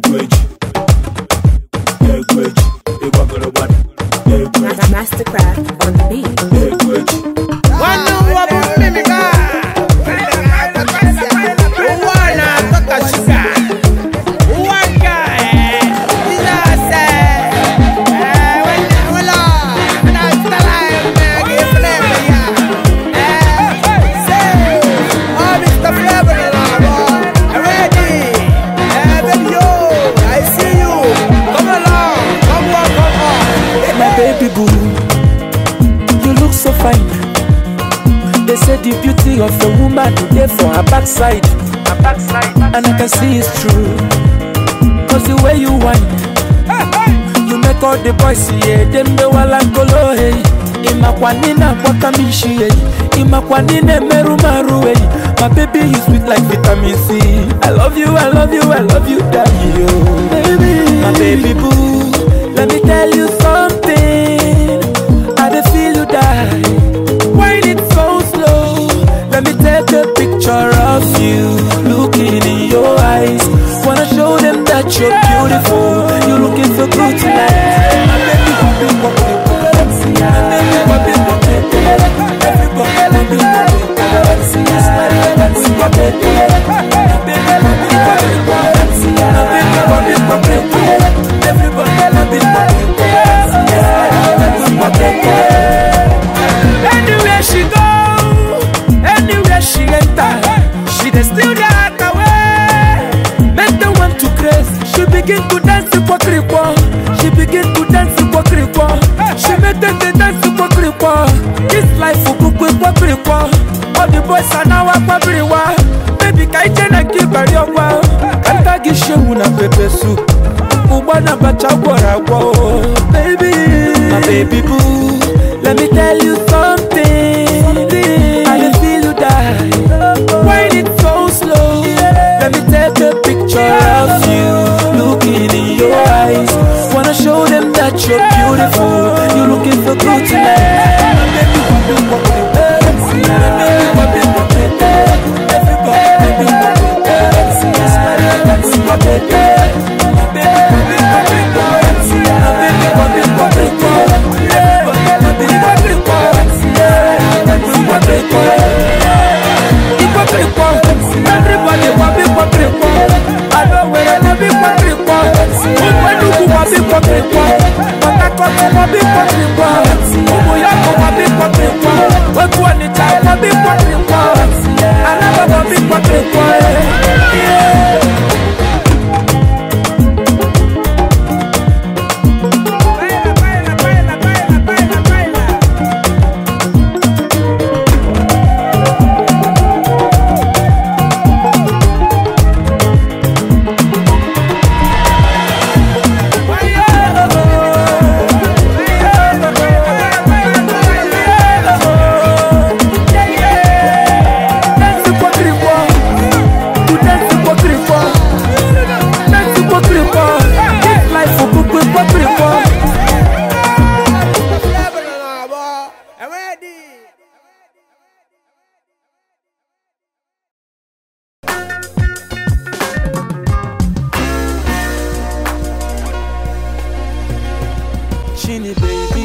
egweji Masterkraft on the beat. Fine. They say the beauty of a woman there for her backside. Her backside. And I can see it's true. Cause the way you whine, you make all the boys see it. Them the wala kolo hey. Imakwanina kwa kamishi hey. Imakwanine meru maru hey. My baby you sweet like vitamin C. I love you, I love you, I love you, daddy yo. Baby, my baby boo. akwa biriwa bebi ka ije na nke ịbari ọgwa ka nta pepe sup. Ụgbọ na abacha gwọrọ agwọ baby. My baby boo let me tell you something, I don't feel you die. Wind it so slow? Let me take a picture of you. Looking in your eyes. Wanna show them that you're beautiful. You're looking for good tonight. My baby boo. bikwa matakome mabikwa bikwa umu yako mabikwa bikwa wetuanicha mabikwa bikwa anababa bikwa bikwa yeah. Baby.